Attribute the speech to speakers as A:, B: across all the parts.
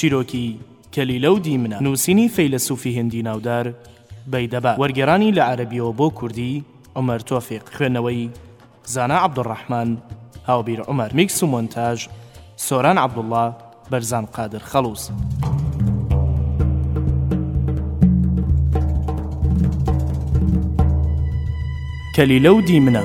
A: چیرۆکی کەلیلە و دیمنە نووسینی فەیلەسوفی هندی ناودار بەیدەبا وەرگێرانی لە عەربیەوە بۆ کوردی عمر تۆفیق خوێندنەوەی زانا عبدالرحمن هاوبیر عمر میکس و مۆنتاژ سۆران عبدالله بەرزان قادر خەڵوز. کلیلە و دیمنە.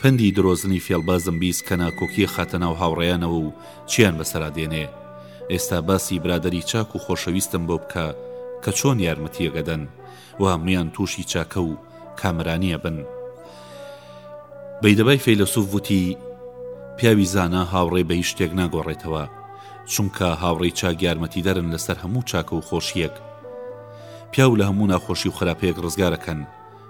B: پەندی درۆزنی فێڵبازم بیست کە ناکۆکی ئەخاتە ناو هاوڕێیانەوە و چیان بەسەرا دێنێ. ئێستا باسی برادەری چاک و خۆشەویستم بۆ بکە کە چۆن یارمەتییەک ئەدەن و هەموویان تووشی چاکە و کامەرانی ئەبن. بەیدەبای فەیلەسووف وتی، پیاوی زانا هاوڕێ بە هیچ شتێک ناگۆڕێتەوە، چونکە هاوڕێی چاک یارمەتیدەرن لەسەر هەموو چاکە و خۆشییەک. پیاو لە هەموو ناخۆشی و خراپەیەک ڕزگار ئەکەن.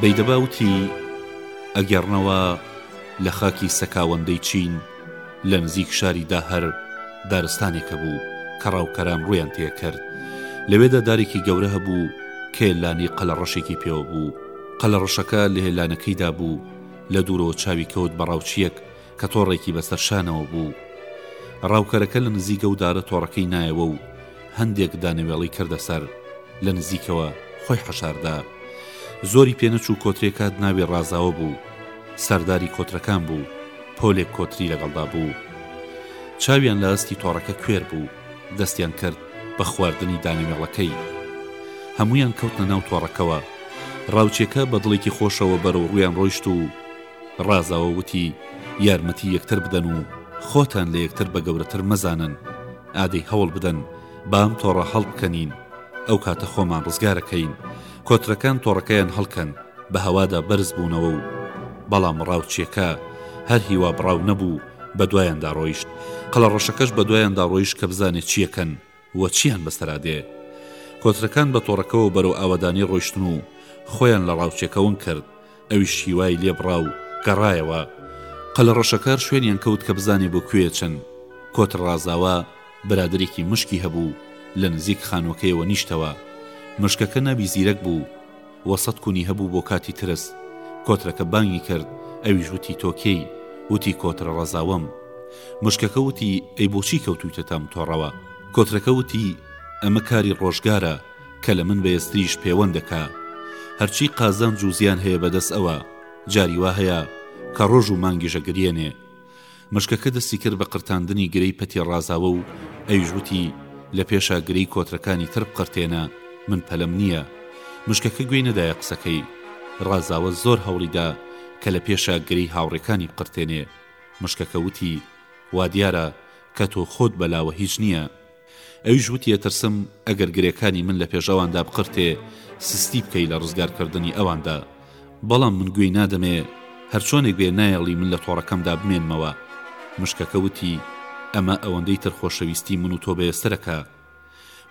B: بەیدەبا وتی، ئەگەڕنەوە لە خاکی سەکاوەندەی چین لە نزیک شاری داهەر دارستانێکە بوو کە ڕاوکەران ڕویان تێکرد لەوێدا دارێکی گەورە هەبوو کێلانی قەلەڕەشێکی پێوە بوو قەلەڕەشەکە لە هێلانەکەیدا بوو لە دوورەوە چاوی کەوت بە ڕاوچییەک کە تۆڕێکی بەسەر شانەوە بوو. ڕاوکەرەکە لە نزیک ئەو دارە تۆڕەکەی نایەوە و هەندێک دانەوێڵەی کردە سەر. لە نزیکەوە خۆی حەشاردا. زۆری پێ نەچوو کۆترێ کات ناوی ڕازاوە بوو. سەرداری کۆترەکان بوو. پۆلێک کۆتری لەگەڵدا بوو. چاویان لە ئاستی تۆڕەکە کوێر بوو. دەستیان کرد بە خواردنی دانە مێڵەکەی. هەموویان کەوتنە ناو تۆڕەکەوە. ڕاوچێکە بە دڵێکی خۆشەوە بەرەو ڕوویان ڕۆیشت و ڕازاوە وتی، یارمەتی یەکتر بدەن و خۆتان لە یەکتر بە گەورەتر مەزانن. ئادەی هەوڵ بدەن با ئەم تۆڕە هەڵبکەنین. ئەو کاتە خۆمان ڕزگارەکەین. کۆترەکان تۆڕەکەیان هەڵکەن. بە هەوادا بەرز بوونەوە و بەڵام ڕاوچێکە هەر هیوا بڕاو نەبوو. بەدوایاندا ڕۆیشت قەلەڕەشەکەش بەدوایاندا ڕۆیشت کە بزانێت چیەکەن و چیان بەسەرادێ کۆترەکان بە تۆڕەکەەوە بەرەو ئاوادانی ڕۆیشتن و خۆیان لە ڕاوچێکەون کرد ئەویش شیوای لێبڕا و گەڕایەوە قەلە ڕەشەکار شوێنیان کەوت کە بزانێ بۆ کوێ چەند کۆتر ڕازاوە برادێکی مشکی هەبوو لە نزیک خانووەکەیەوە نیشتەوە مشکەکە ناوی زیرەک بوو وە سەد کونی هەبوو بۆ کاتی ترس کۆترەکە بانگی کرد ئەویش وتی تۆ کێی وتی کۆترە ڕەزاوەم مشکەکە وتی ئەی بۆچی کەوتویتە تام تۆڕەوە کۆترەکە وتی ئەمە کاری ڕۆژگارە کە لە من بەێستریش پێوەند دەکا هەرچی قازانج و زیان هەیە بەدەس ئەوە جاری وا هەیە کە ڕۆژ و مانگیش ئەگریێنێ مشکەکە دەستی کرد بە قرتاندنی گرێی پەتی ڕازاوە و ئەویش وتی، لە پێشا گرێی کۆترەکانی تر بقرتێنە، من پەلەم نییە. مشکەکە گوێی نەدایە قسەکەی. ڕازاوە زۆر هەوڵی دا کە لە پێشا گرێی هاوڕێکانی بقرتێنێ. مشکەکە وتی، وا دیارە کە تۆ خۆت بە لاوە هیچ نییە. ئەویش وتی ئەترسم ئەگەر گرێکانی من لە پێش ئەواندا بقرتێ سستی بکەی لە ڕزگارکردنی ئەواندا بەڵام من گوێی نادەمێ هەرچۆنێک بێ نایەڵی من لە تۆڕەکەمدا بمێنمەوە مشکەکە وتی ئەمە ئەوەندەی تر خۆشەویستی من و تۆ بەێستەرەکە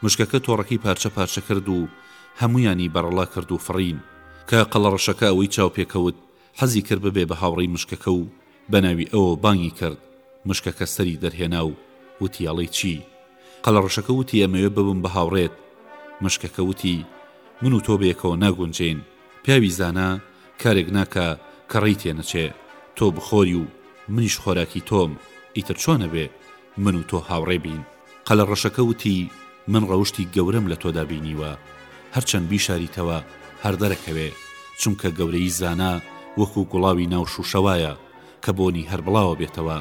B: مشکەکە تۆڕەکەی پارچە پارچە کرد و هەمویانی بەڕڵا کرد و فڕین کە قەڵەڕەشەکە ئەوەی چاو پێکەوت حەزی کرد ببێ بە هاوڕێی مشکەکە و بە ناوی ئەوەوە بانگی کرد، مشکەکە سەری دەرهێنا و وتی ئەڵێی چی؟ قەلەڕەشەکە وتی ئەمەوێ ببم بە هاوڕێت. مشکەکە وتی، من و تۆ بەیەکەوە ناگونجێین، پیاوی زانا کارێک ناکا کە ڕێی تێ نەچێ، تۆ بخۆری و منیش خۆراکی تۆم، ئیتر چۆن ئەبێ؟ من و تۆ هاوڕێ بین قەلە ڕەشەکە وتی من ڕەوشتی گەورەم لە تۆدا بینیوە هەرچەند بیشاریتەوە هەر دەرەکەوێ چونکە گەورەی زانا وەکو گوڵاوی ناو شوشە وایە کە بۆنی هەر بڵاوە بێتەوە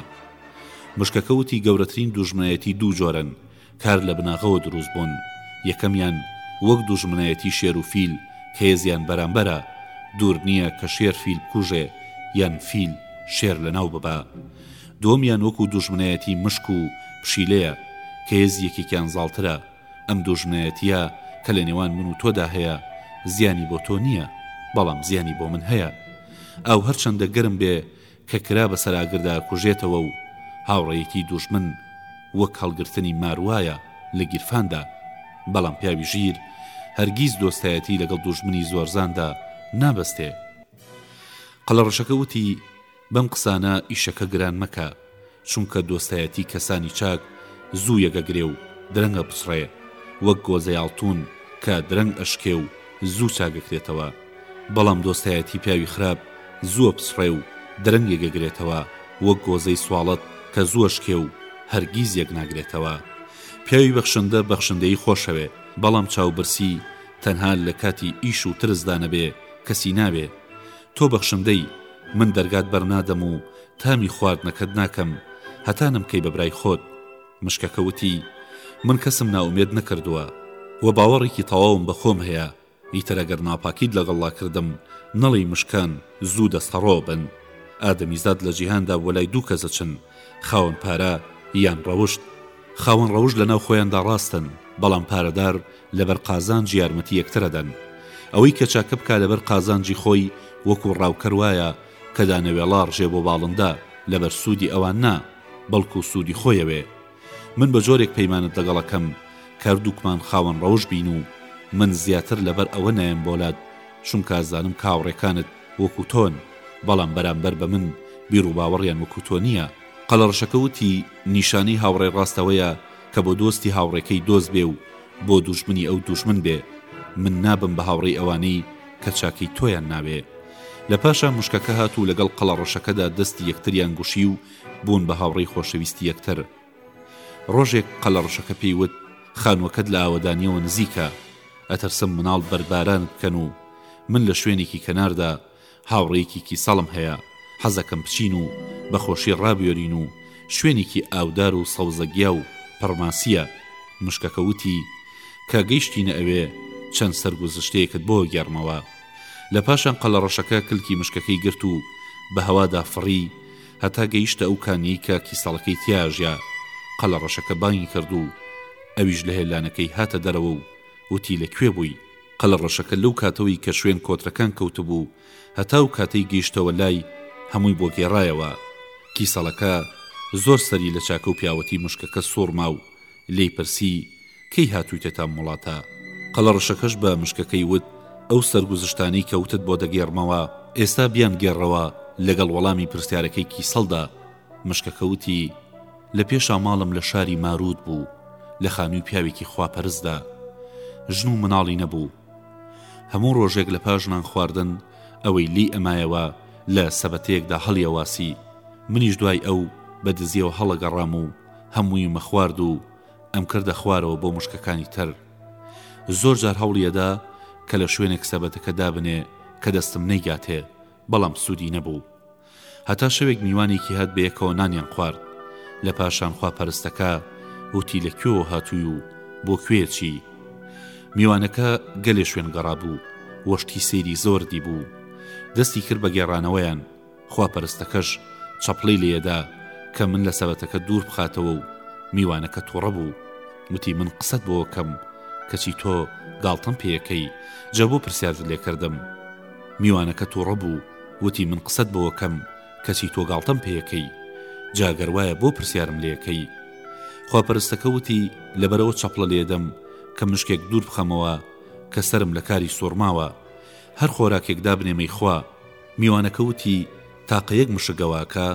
B: مشکەکە وتی گەورەترین دوژمنایەتی دوو جۆرن کار لە بناغەوە دروست بوون یەکەمیان وەک دوژمنایەتی شێر و فیل هێزیان بەرامبەرە دوور نییە کە شێر فیل بکوژێ یان فیل شێر لەناو ببا دووەمیان وەکو دوژمنایەتی مشک و پشیلەیە کە هێزی یەکێکیان زاڵترە، ئەم دوژمنایەتییە کە لە نێوان من و تۆدا هەیە زیانی بۆ تۆ نییە، بەڵام زیانی بۆ من هەیە. ئاو هەرچەندە گەرم بێ کە کرا بەسەر ئاگردا کوژێتەوە و هاوڕێیەتی دوژمن وەک هەڵگرتنی مار وایە لە گیرفاندا، بەڵام پیاوی ژیر هەرگیز دۆستایەتی لەگەڵ دوژمنی زۆرزاندا نابەستێ. قەلەڕەشەکە وتی، بەم قسانە ئیشەکە گران مەکە چونکە دۆستایەتی کەسانی چاک زوو یەگەگرێ و درەنگ ئەپچڕێ وەک گۆزەی ئاڵتون کە درەنگ ئەشکێ و زوو چاگەکرێتەوە بەڵام دۆستایەتی پیاوی خراپ زوو ئەپچڕێ و درەنگ یەگەگرێتەوە وەک گۆزەی سواڵت کە زوو ئەشکێ و هەرگیز یەکناگرێتەوە پیاوی بەخشندە بەخشندەیی خۆشەوێ بەڵام چاوبرسی تەنها لەکاتی ئیش و ترسدا نەبێ کەسی ناوێ تۆ بەخشندەی، من دەرگات بەرنادەم و تامی خواردنەکەت ناکەم، هەتا نەمکەی بە برای خۆت. مشکەکە وتی، من کەسم نائومێد نەکردووە، وە باوەڕێکی تەواوم بە خۆم هەیە، ئیتر ئەگەر ناپاکیت لەگەڵڵا کردم، نەڵێی مشکان زوو دەستەڕۆ ئەبن. ئادەمیزاد لە جیهاندا وەلای دوو کەس ئەچن، خاوەن پارە، یان ڕەوشت. خاوەن ڕەوشت لە ناو خۆیاندا ڕاستن، بەڵام پارەدار لەبەر قازانج یارمەتی یەکترەدەن. ئەوەی کە چاکە بکا لەبەر قازانجی خۆی وەکو ڕاوکەر وایە کە دانەوێڵە ڕژێ بۆ باڵندە لەبەر سوودی ئەوان نا بەڵکو سوودی خۆیەوێ. من بە جۆرێک پەیمانت لەگەڵ ئەکەم کە هەردووکمان خاوەن ڕەوشت بین و من زیاتر لەبەر ئەوە نایەم بۆلات چونکە ئەزانم کە هاوڕێکانت وەکو تۆن، بەڵام بەرامبەر بە من بیروباوەڕیان وەکو تۆ نییە. قەلەڕەشەکە وتی، نیشانەی هاوڕێ ڕاست ئەوەیە کە بۆ دۆستی هاوڕێکەی دۆست بێ و بۆ دوژمنی ئەو دوژمن بێ. من نابم بە هاوڕێی ئەوانەی کە چاکەی تۆیان ناوێ. لە پاشان مشکەکە هات و لەگەڵ قەڵەڕەشەکەدا دەستی یەکتریان گوشی و بوون بە هاوڕێی خۆشەویستی یەکتر. ڕۆژێک قەلەڕەشەکە پێی وت، خانووەکەت لە ئاوەدانییەوە نزیکە، ئەترسم مناڵ بەردبارانت بکەن و من لە شوێنێکی کەناردا هاوڕێیەکی کیسەڵم هەیە، حەزەکەم بچین و بە خۆشی ڕابوێرین و شوێنێکی ئاودار و سەوزەگیا و پڕ ماسییە. مشکەکە وتی، کە گەیشتینە ئەوێ، چەند سەرگوزشتەیەکت بۆ ئەگێڕمەوە. لە پاشان قەلەڕەشەکە کلکی مشکەکەی گرت و بە هەوادا فڕی، هەتا گەیشتە ئەو کانیەی کە کیسەڵەکەی تیا ئەژیا، قەلەڕەشەکە بانگی کرد و ئەویش لە هێلانەکەی هاتە دەرەوە و وتی لە کوێ بووی؟ قەلەڕەشەکە لەو کاتەوەی کە شوێن کۆترەکان کەوتبوو هەتا ئەو کاتەی گەیشتەوە لای، هەمووی بۆ گێڕایەوە. کیسەڵەکە زۆر سەری لە چاکە و پیاوەتی مشکەکە سووڕما و لێی پرسی، کەی هاتوویتەتە ئەم وڵاتە؟ قەڵەڕەشەکەش بە مشکەکەی وت، ئەو سەرگوزشتانەی کە وتت بۆ دەگێڕمەوە، ئێستا بیانگێڕەوە لەگەڵ وەڵامی پرسیارەکەی کیسەڵدا. مشکەکە وتی، لە پێشا ماڵم لە شاری ماروت بوو، لە خانووی پیاوێکی خواپەرستدا. ژن و مناڵی نەبوو. هەموو ڕۆژێک لە پاش نانخواردن، ئەوەی لێی ئەمایەوە لە سەبەتەیەکدا هەڵیەواسی. منیش دوای ئەو بە دزییەوە هەڵەگەڕام و هەمووی مەخوارد و ئەمکردە خوارەوە بۆ مشکەکانی تەر. زۆر جار هەوڵی ئەدا کە لە شوێنێک سەبەتەکە دابنێ کە دەستم نەیگاتێ، بەڵام سوودی نەبوو. هەتا شەوێک میوانێکی هات بەیەکەوە نانیان خوارد. لە پاشان خوا پەرستەکە وتی لە کوێوە هاتووی و بۆ کوێ چی؟ میوانەکە گەلێ شوێن گەڕابوو و شتی سەیری زۆر دیبوو. دەستی کرد بە گێڕانەوەیان، خواپەرستەکەش چەپڵەی لێدا کە من لە سەبەتەکە دوور بخاتەوە و میوانەکە توڕە بوو وتی من قسەت بۆ کەم کەچی تۆ گاڵتەم پێەکەی جا بۆ پرسیارت لێکردم میوانەکە توڕە بوو وتی من قسەت بۆ کەم کەچی تۆ گاڵتەم پێەکەی جاگەر وایە بۆ پرسیارم لێەکەی خواپەرستەکە وتی لەبەرەوە چەپڵە لێدەم کە مشکێک دوور بخەمەوە کە سرم لە کاری سۆرماوە هەر خۆراکێک دابنێمەی خوا میوانەکە وتی، تاقە یەک مشک گەواکە؟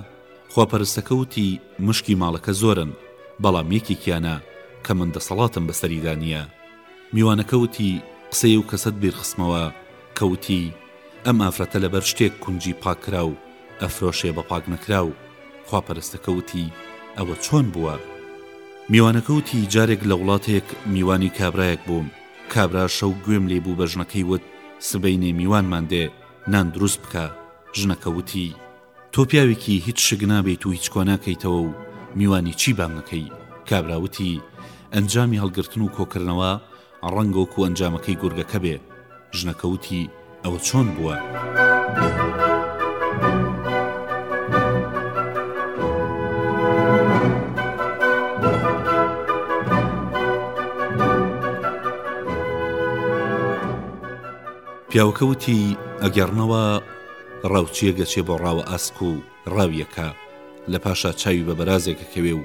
B: خواپەرستەکە وتی، مشکی ماڵەکە زۆرن، بەڵام یەکێکیانە کە من دەسەڵاتم بەسەریدا نییە. میوانەکە وتی، قسەی ئەو کەسەت بیرخستمەوە کە وتی، ئەم ئافرەتە لەبەر شتێک کونجی پاککراو ئەفرۆشێ بە پاکنەکراو. خواپەرستەکە وتی، ئەوە چۆن بووە؟ میوانەکە وتی، جارێک لە وڵاتێک میوانی کابرایەک بووم، کابرا شەو گوێم لێی بوو بە ژنەکەی وت، سبەینێ میوانمان دێ. نان دروست بکە ژنەکە وتی تۆ پیاوێکی هیچ شک نابیت و هیچ کۆناکەیتەوە و میوانی چی بانگەکەی کابراوتی ئەنجامی هەڵگرتن و کۆکردنەوە ڕەنگۆک و ئەنجامەکەی گورگەکە بێ ژنەکەوتی ئەوە چۆن بووە؟ پیاوەکە وتی، ئەگەڕنەوە، ڕاوچییەک ئەچێ بۆ ڕاوە ئاسک و ڕاوی ئەکا، لە پاشا چاوی بە بەرازێک ئەکەوێ و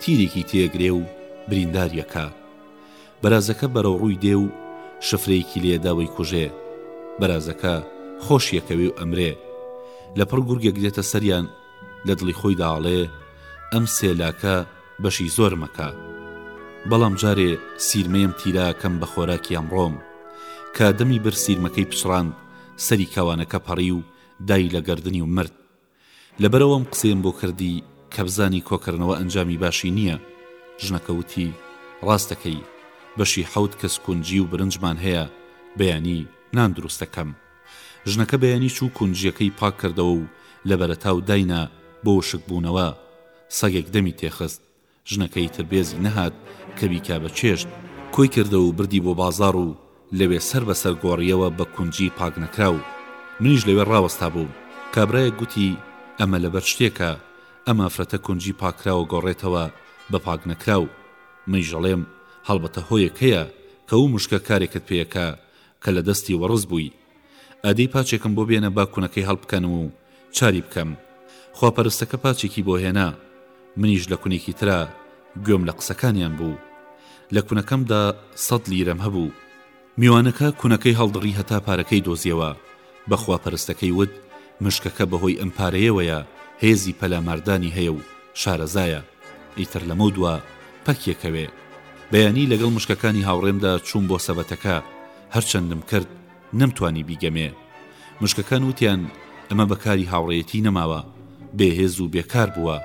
B: تیرێکی تێ ئەگرێ و برینداری ئەکا. بەرازەکە بەرەو ڕووی دێ و شفرەیەکی لێ ئەدا وەیکوژێ. بەرازەکە خۆشی ئەکەوێ و ئەمرێ. لە پڕ گورگێک دێتە سەریان. لە دڵی خۆیدا ئەڵێ ئەم سێلاکە بەشی زۆرم ئەکا بەڵام جارێ سیرمەیەم تیرا کەم بە خۆراکی ئەمڕۆم کە دەمی بر سیرمەکەی پچڕاند سەری کاوانەکە پەڕی و دای لە گەردنی و مرد لەبەرەوەم قسەیەم بۆ کردی کە بزانی کۆکردنەوە ئەنجامی باشی نییە ژنەکە وتی ڕاستەکەی بەشی حەوت کەس کونجی و برنجمان هەیە بەیانی نان دروستەکەم ژنەکە بەیانی چوو کونجیەکەی پاک کردەوە و لە بەرەتاو داینا بۆ وشک بوونەوە سەگێک دەمی تێخست ژنەکە ئیتر بێزی نەهات کە بیکا بە چێشت کۆی کردەوە و بردی بۆ بازاڕ و لەوێ سەر بە سەر گۆڕیەوە بە کونجی پاک نەکراو منیش لەوێ ڕاوەستا بووم کابرایەک گوتی ئەمە لەبەر شتێکە ئەم ئافرەتە کونجی پاککراوە گۆڕێتەوە بە پاک نەکراو منیش ئەڵێم هەڵبەتە هۆیەک هەیە کە و مشکە کارێکت پێیەکا کە لە دەستی وەڕس بووی. ئەدی پاچێکم بۆ بێنە با کونەکەی هەڵبکەنم و چاری بکەم. خواپەرستەکە پاچێکی بۆ هێنا. منیش لە کونێکی ترا گوێم لە قسەکانیان بوو. لە کونەکەمدا سەد لیرەم هەبوو. میوانەکە کونەکەی هەڵدڕی هەتا پارەکەی دۆزیەوە. بە خواپەرستەکەی وت، مشکەکە بەهۆی ئەم پارەیەوەیە هێزی پەلاماردانی هەیە و شارەزایە، ئیتر لەمەودوا پەکیەکەوێ. بەیانی لەگەڵ مشکەکانی هاوڕێمدا چووم بۆ سەبەتەکە، هەرچەندم کرد نەمتوانی بیگەمێ. مشکەکان وتیان ئەمە بە کاری هاوڕێیەتی نەماوە، بێهێز و بێکار بووە.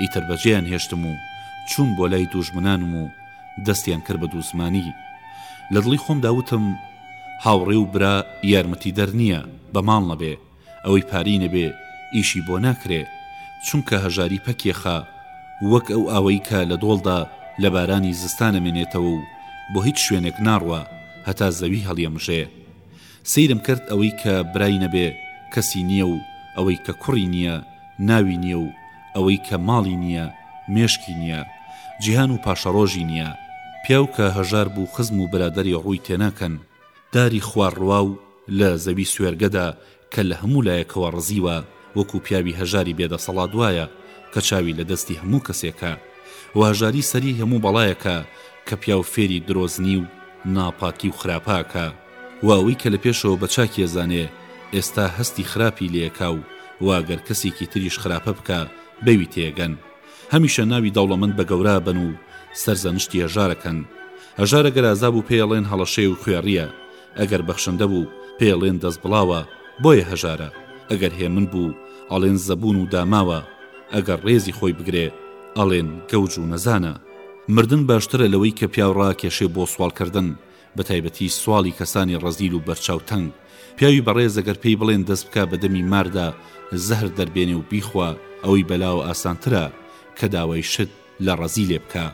B: ئیتر بەجێیان هێشتم و چووم بۆ لای دووژمنانم و دەستیان کرد بە دووزمانی. لە دڵی خۆمدا وتم، هاوڕێ و برا یارمەتی دەر نیە بە ماڵ نەبێ ئەوەی پارەی نەبێ ئیشی بۆ ناکرێ چونکە هەژاری پەکێخە وەک ئەو ئاوەی کە لە دۆڵدا لە بارانی زستان ئەمێنێتەوە و بۆ هیچ شوێنێک ناڕوا هەتا زەوی هەڵیەمژێ سەیرم کرد ئەوەی کە برای نەبێ کەسی نیە و ئەوەی کە کوڕی نیە ناوی نیە و ئەوەی کە ماڵی نییە، مێشکی نییە، جیهان و پاشەڕۆژی نییە. پیاو کە هەژار بوو خزم و برادەری ڕووی تێناکەن. داری خوار ڕواو لە زەوی سوێرگەدا کە لە هەموو لایەکەوە ڕزیوە، وەکوو پیاوی هەژاری بێ دەسەڵات وایە کە چاوی لە دەستی هەموو کەسێکە. و هەژاری سەری هەموو بەڵایەکە کە پیاو فێری درۆزنی و ناپاکی و خراپە ئەکا. و ئەوەی کە لە پێشەوە بە چاکی ئەزانێ ئێستا هەستی خراپی لێ ئەکا و وا گەر کەسێکی تریش خراپە بکا بەوی تێ ئەگەن هەمیشە ناوی دەوڵەمەند بە گەورا ئەبەن و سەرزەنشتی هەژار ئەکەن هەژار ئەگەر ئازا بوو پێی ئەڵێن هەڵەشەی و خوێڕیە ئەگەر بەخشندە بوو پێی ئەڵێن دەست بڵاوە بۆیە هەژارە ئەگەر هێمن بوو ئەڵێن زەبوون و داماوە ئەگەر ڕێزی خۆی بگرێ ئەڵێن گەوج و نەزانە مردن باشترە لەوەی کە پیاو ڕاکێشێ بۆ سواڵ کردن بەتایبەتی سواڵی کەسانی ڕەزیل و بەرچاو تەنگ، پیاوی بەڕێز ئەگەر پێی بڵێن دەست بکە بە دەمی ماردا زەهر دەربێنێ و بیخوا ئەوەی بەلاوە ئاسانترە کە داوای شت لە ڕەزیلێ بکا.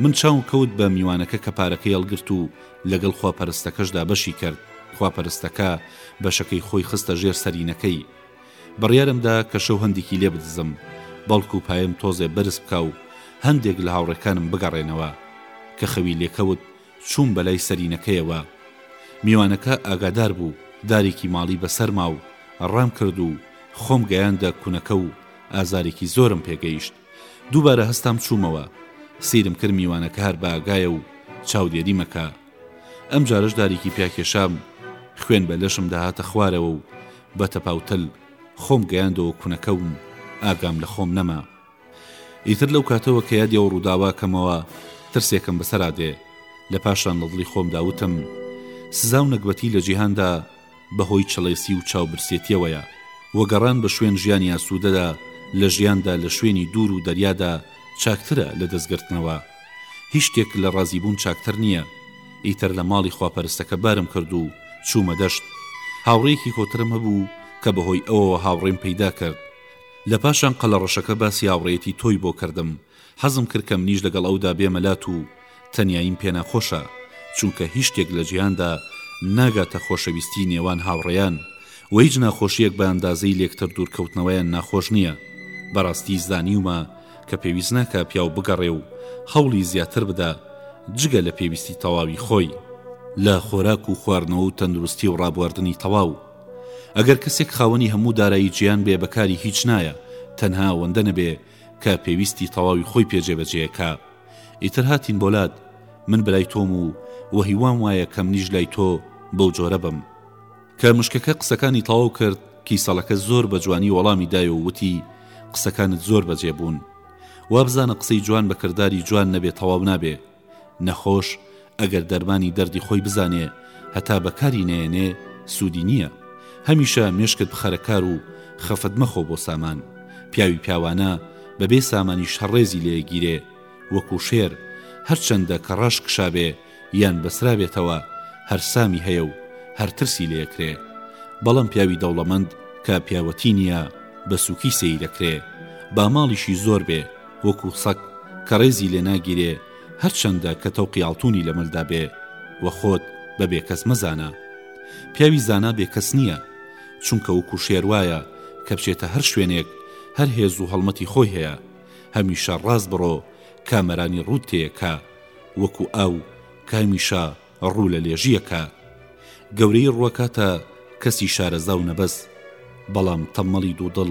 B: من چاوم کەوت بە میوانەکە کە پارەکەی هەڵگرت و لەگەڵ خواپەرستەکەشدا بەشی کەرد، خواپەرستەکە بەشەکەی خۆی خستە ژێر سەرینەکەی. بڕیارم دا کە شەو هەندێکی لێ بدزم بەڵکو پایم تۆزێ بەرز بکا و هەندێک لە هاوڕێکانم بگەڕێنەوە. کە خەوی لێکەوت چووم بەلای سەرینەکەیەوە. میوانەکە ئاگادار بوو دارێکی ماڵی بەسەرما و ڕام کرد و خۆم گەیاندە کونەکە و ئازارێکی زۆرم پێ گەیشت. دووبارە هەستام چوومەوە. سیرم کرد میوانەکە هەر بەئاگایە و چاودێریم ئەکا. ئەمجارەش دارێکی پیا کێشام. خوێن بە لەشم دەهاتە خوارەوە و بە تەپاوتل خۆم گەیاندەوە کونەکە و ئاگام لە خۆم نەما. ئیتر لەو کاتەوە کە یادی ئەو ڕووداوە کەمەوە ترسێکم بەسەرا دێ، لە پاشان لە دڵی خۆمدا وتم، سزا و نەگبەتی لە جیهاندا بە هۆی چڵێسی و چاوبرسێتیەوەیە و گەڕان بە شوێن ژیانی ئاسوودەدا لە ژیاندا لە شوێنی دوور و دەریادا چاکترە لە دەستگرتنەوە. هیچ شتێک لە ڕازیبوون چاکتر نییە. ئیتر لە ماڵی خواپەرستەکە بارم کرد و چوومە دەشت. هاوڕێیەکی کۆترم هەبوو کە بە هۆی ئەوەوە هاوڕێم پەیدا کرد. لە پاشان قەلە ڕەشەکە باسی هاوڕێیەتی تۆی بۆ کردم، حەزم کرد کە منیش لەگەڵ ئەودا بێمە لات و تەنیاییم پێ ناخۆشە، چونکە هیچ شتێک لە جیهاندا ناگاتە خۆشەویستیی نێوان هاوڕێیان و هیچ ناخۆشییەک بە ئەندازەی لێکتر دوورکەوتنەوەیان ناخۆش نییە. بەڕاستی زانیومە کە پێویست ناکا پیاو بگەڕێ و هەوڵی زیاتر بدا جگە لە پێویستی تەواوی خۆی، لە خۆراک و خواردنەوە و تەندروستی و ڕابواردنی تەواو. ئەگەر کەسێک خاوەنی هەموو دارایی جیان بێ بەکاری هیچ نایە تەنها ئەوەندە نەبێ کە پێویستی تەواوی خۆی پێ جێبەجێ کا ئیتر هاتین بۆ لات من برای تۆم و وە هیوام وایە کە منیش لای تۆ بەو جۆرە بم کە مشکەکە قسەکانی تەواو کرد کیسەڵەکە زۆر بە جوانی وەڵامی دای و وتی قسەکانت زۆر بەجێ بوون وابزانە قسەی جوان بە کرداری جوان نەبێ تەواو نابێ نەخۆش ئەگەر دەرمانی دەردی خۆی بزانێ هەتا بەکاری نەیەنێ سوودی نییە. هەمیشە مێشکت بخەرە کار و خەفەت مەخۆ بۆ سامان. پیاوی پیاوانە بەبێ سامانیش هەر ڕێزی لێیەگیرێ. وەکوو شێر، هەر چەندە کە ڕاش کشابێ یان بەسرابێتەوە، هەر سامی هەیە و هەر ترسی لێکرێ. بەڵام پیاوی دەوڵەمەند کە پیاوەتی نییە، بە سووکی سەیرەکرێ. با ماڵیشی زۆر بێ. وەکو سەگ کە ڕێزی لێ ناگیرێ هەرچەندە کە تەوقی ئاڵتونی لە مل دابێ وە خۆت بە بێکەس مەزانە پیاوی زانا بێکەس نیە چونکە وەکو شێر وایە کە بچێتە هەر شوێنێک هەر هێز و هەڵمەتی خۆی هەیە هەمیشە ڕاست بڕۆ کامەرانی ڕووت تێیە کە وەکو ئاو کامیشە ڕوو لە لێژیە کە گەورەی ڕوەکاتە کەسی شارەزا و نەبەز بەڵام تەمەڵی دوو دڵ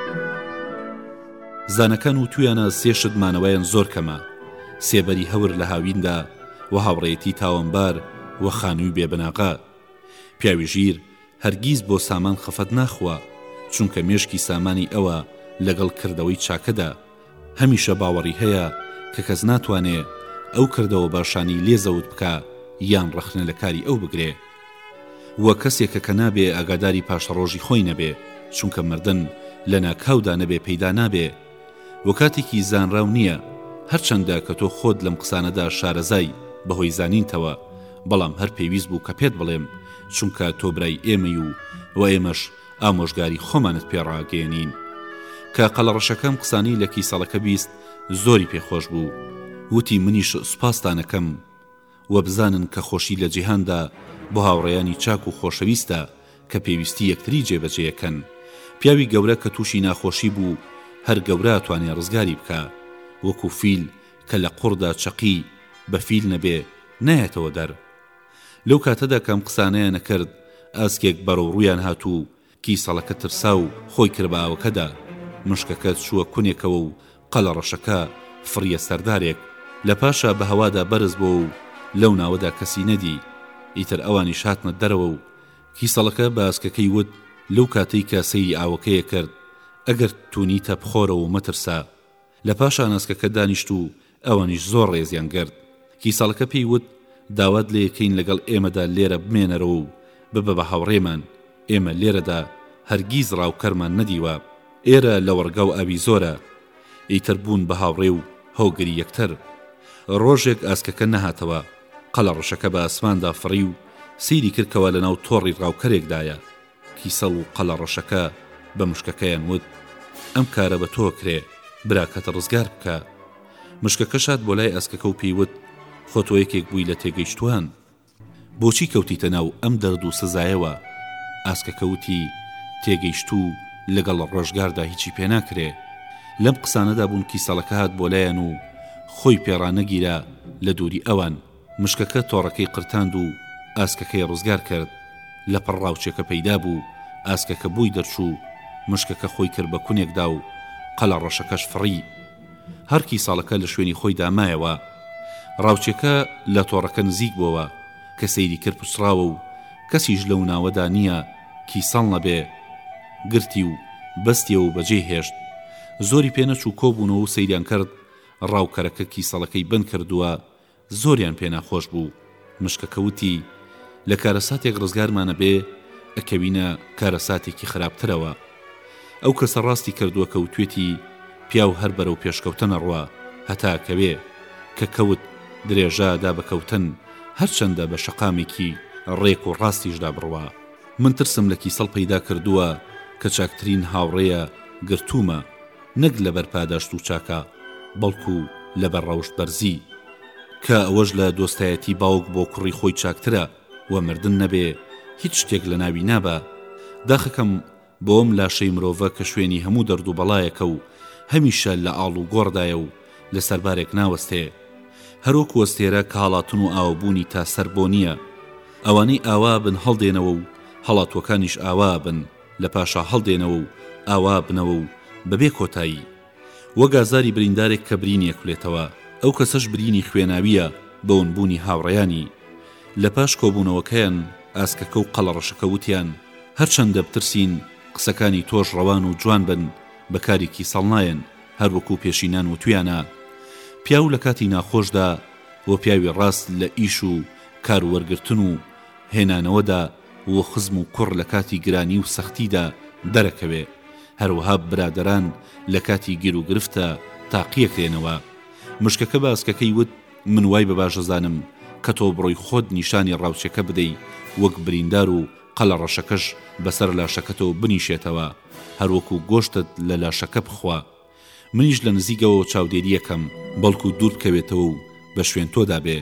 B: زانەکان و تویانە سێ شت مانەوەیان زۆر کەمە سێبەری هەور لە هاویندا و هاوڕێتی تاوانبار و خانووی بێبناغا پیاوی ژیر هەرگیز بۆ سامان خەفەت ناخوا چونکە مێشکی سامانی ئەوە لەگەڵ کردەوەی چاکەدا هەمیشە باوەڕی هەیە کە کەس ناتوانێ ئەو کردەوە باشانەی لێ زەوت بکا یان ڕەخنە لە کاری ئەو بگرێ. و کەسێکە کە نابێ ئاگاداری پاشەڕۆژی خۆی نەبێ، چونکە مردن لە ناکاودا نەبێ پەیدا نابێ. و کاتێکی زانراو نییە. هەرچەندە کە تۆ خۆت لەم قسانەدا شارەزای بەهۆی زانینتەوە، بەڵام هەر پێویست بوو کە پێت بڵێم، چونکە تۆ برای ئێمەی و و ئێمەش، ئامۆژگاری خۆمانت پێ ڕاگەیەنین. کە قەلەڕەشەکەم قسانەی لە کیسەڵەکە بیست زۆری پێ خۆش بوو. وتی منیش سوپاستانەکەم. وە بزانن کە خۆشی لە جیهاندا بۆ هاوڕێیانی چاک و خۆشەویستە کە پێویستی یەکتری جێ بە جێکەن. پیاوی گەورە کە تووشی ناخۆشی بوو هەر گەورە ئەتوانێ ڕزگاری بکا. وەکوو فیل کە لە قوڕدا چەقی بە فیل نەبێ نایەتەوە دەر. لەو کاتەدا کە ئەم قسانەیان ئەکرد، ئاسکێک بەرەو ڕوویان هات و کیسەڵەکە ترسا و خۆی کرد بە ئاوەکەدا. مشکەکە چووە کونێکەوە و قەلەڕەشەکە فڕییە سەر دارێک. لە پاشا بە هەوادا بەرز بۆوە و لەو ناوەدا کەسی نەدی. ئیتر ئەوانیش هاتنە دەرەوە و کیسەڵەکە بە ئاسکەکەی وت، لەو کاتەی کە سەیری ئاوەکەی ئەکرد، ئەگەر توونیتە بخۆرەوە و مەترسە. لە پاشان ئاسکەکە دانیشت و ئەوانیش زۆر ڕێزیان گرت کیسەڵەکە پێی وت داوات لێکەین لەگەڵ ئێمەدا لێرە بمێنەرەوە و ببە بە هاوڕێمان ئێمە لێرەدا هەرگیز ڕاوکەرمان نەدیوە ئێرە لەوەڕگا و ئاوی زۆرە ئیتر بوون بە هاوڕێ و هۆگری یەکتر ڕۆژێک ئاسکەکە نەهاتەوە قەلەڕەشەکە بە ئاسماندا فڕی و سیری کرد کەوا لەناو تۆڕی ڕاوکەرێکدایە کیسەڵ و قەلە ڕەشەکە بە مشکەکەیان وت، ئەم کارە بە تۆ کرێ، براکەت ڕزگار بکە. مشکەکەش هات بۆ لای ئەسکەکە و پێی وت، خۆ تۆ یەکێک بووی لە تێگەیشتووان. بۆچی کەوتیتە ناو ئەم دەرد و سزایەوە؟ ئاسکەکە وتی، تێگەیشتوو لەگەڵ ڕۆژگاردا هیچی پێ ناکرێ. لەم قسانەدا بوون کیسەڵەکە هات بۆ لایان و خۆی پێ ڕانەگیرا لە دووری ئەوان. مشکەکە تۆڕەکەی قرتاند و ئاسکەکەی ڕزگار کرد، لە پڕ ڕاوچێکە پەیدا بوو، ئاسکەکە بۆی دەرچوو، مشکەکە خۆی کرد بە کونێکدا و قەلە ڕەشەکەش فڕی. هەر کیسەڵەکە لە شوێنی خۆیدا مایەوە. ڕاوچێکە لە تۆڕەکە نزیک بۆوە، کە سەیری کرد پچڕاوە و کەسیش لەو ناوەدا نییە کیسەڵ نەبێ. گرتی و بەستیەوە و بەجێی هێشت. زۆری پێ نەچوو کۆ بوونەوە و سەیریان کرد، ڕاوکەرەکە کیسەڵەکەی بەند کردووە زۆریان پێ ناخۆش بوو مشکەکە وتی لە کارەساتێک ڕزگارمان ئەبێ ئەکەوینە کارەساتێکی خراپترەوە ئەو کەسە ڕاستی کردووە کە وتوێتی پیاو هەر بەرەو پێشکەوتن ئەڕوا هەتا ئەکەوێ کە کەوت درێژە ئەدا بە کەوتن هەرچەندە بە شەقامێکی ڕێک و ڕاستیشدا بڕوا من ترسم لە کیسەڵ پەیدا کردووە کە چاکترین هاوڕێیە گرتوومە. نەک لەبەر پاداشت و چاکە بەڵکو لەبەر ڕەوشت بەرزی کە ئەوەش لە دۆستایەتی باوک بۆ کوڕی خۆی چاکترە وە مردن نەبێ هیچ شتێک لە ناوی نابا داخەکەم بۆ ئەم لاشەی مرۆڤە کە شوێنی هەموو دەرد و بەڵایەکە و هەمیشە لە ئاڵ و گۆڕدایە و لە سەربارێک ناوەستێ هەروەکو ئەستێرە کە هەڵاتن و ئاوبوونی تا سەر بۆ نییە ئەوانەی ئاوا بن هەڵدێنەوە و هەڵاتووەکانیش ئاوا بن لە پاشا هەڵدێنەوە و ئاوا بنەوە و بە بێ کۆتایی. وەک ئازاری بریندارێک کە برینی ئەکولێتەوە، ئەو کەسەش برینی خوێناوییە بە ونبوونی هاوڕێیانی. لە پاش کۆبوونەوەکەیان، ئاسکەکە و قەڵەڕەشەکە وتیان، هەرچەندە بترسین، قسەکانی تۆش ڕەوان و جوان بن، بە کارێکی سەڵ نایەن، هەر وەکوو پێشینان وتوویانە، پیاو لە کاتی ناخۆشدا و پیاوی ڕاست لە ئیش و کار وەرگرتن و هێنانەوەدا، و خزم و کوڕ لە کاتی گرانی و سەختیدا دەرەکەوێ، هەروەها برادەران لە کاتی گیروگرفتا تاقیەکرێنەوە. مشکەکە بە ئەسکەکەی وت، من وای بە باشەزانم کە تۆ بڕۆی خۆت نیشانی ڕاوچەکە بدەی وەک بریندار و قەلە ڕەشەکەش بەسەر لاشەکەتەوە بنیشێتەوە، هەروەکو گۆشتت لە لاشەکە بخوا. منیش لە نزیکەوە چاودێرییەکەم بەڵکو دوور بکەوێتەوە و بە شوێن تۆدا بێ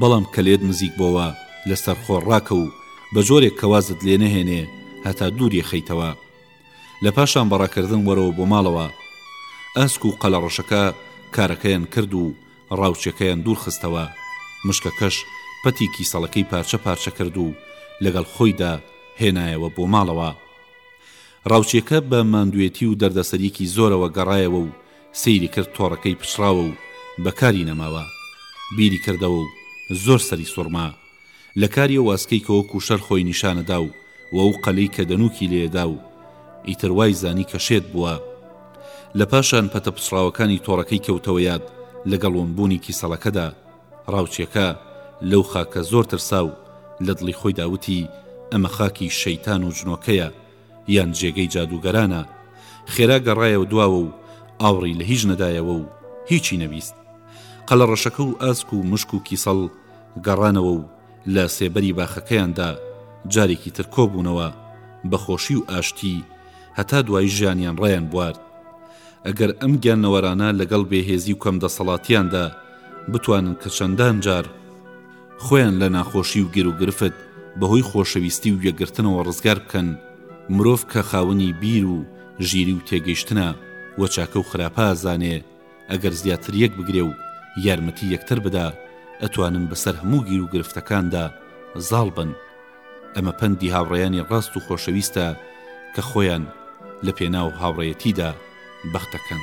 B: بەڵام کە لێت نزیک بۆوە لەسەر خۆ ڕاکە و بە جۆرێک کە وازت لێ نەهێنێ هەتا دوور یەخەیتەوە لە پاشان بەڕاکردن وەرەوە بۆ ماڵەوە ئاسک و قەلەڕەشەکە کارەکەیان کرد و ڕاوچەکەیان دوور خستەوە مشکەکەش پەتی کیسەڵەکەی پارچە پارچە کرد و لەگەڵ خۆیدا هێنایەوە بۆ ماڵەوە راوچێکە بە ماندوێتی و دەردەسەریەکی زۆرەوە گەڕایەوە و سەیری کرد تۆڕەکەی پچڕاوە و بەکاری نەماوە. بیری کردەوە و زۆر سەری سوڕما. لە کاری ئەو ئاسکەی کە وەکو شەر خۆی نیشانەدا و و ئەو قەلەی کە دەنووکی لێدا و ئیتر وای زانی کە شێت بووە. لە پاشان پەتە پچڕاوەکانی تۆڕەکەی کەوتەوە یاد لەگەڵ ونبوونی کیسەڵەکەدا. ڕاوچیەکە لەو خاکە زۆر ترسا و لە دڵی خۆیدا وتی، ئەمە خاکی شەیتان و جنۆکەیە، یان جێگەی جادووگەرانە. خێرا گەڕایەوە دواوە و ئاوڕی لە هیچ نەدایەوە و هیچی نەویست. قەلەڕەشەکە و ئاسک و مشک و کیسەڵ گەڕانەوە و لە سێبەری باخەکەیاندا جارێکی تر کۆبوونەوە، بە خۆشی و ئاشتی هەتا دوایی ژیانیان ڕایان بوارد. ئەگەر ئەم گیانەوەرانە لەگەڵ بێهێزی و کەم دەسەڵاتیاندا بتوانن کە چەندان جار، خۆیان لە ناخۆشی و گیروگرفت بە هۆی خۆشەویستی و یەکگرتنەوە ڕزگار بکەن، مرۆڤ کە خاوەنی بیر و ژیری و تێگەیشتنە و چاکە و خراپە ئازانێ، ئەگەر زیاتر یەک بگرێ و یارمەتی یەکتر بدا ئەتوانن بەسەر هەموو گیر و گرفتەکاندا زاڵ بن ئەمە پەندی هاوڕێیانی ڕاست و خۆشەویستە کە خۆیان لە پێناو هاوڕێیەتیدا بەختەکەن.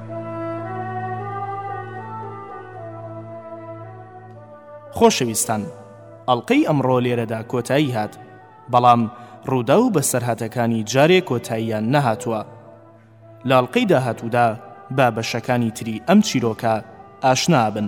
A: خۆشەویستان ئەڵلقەی ئەمڕۆ لێرەدا کۆتایی هات بەڵام ڕوودا و بەسەرهاتەکانی جارێ کۆتاییان نەهاتووە لاڵقەی داهاتوودا با بەشەکانی تری ئەم چیرۆکە ئاشنابن.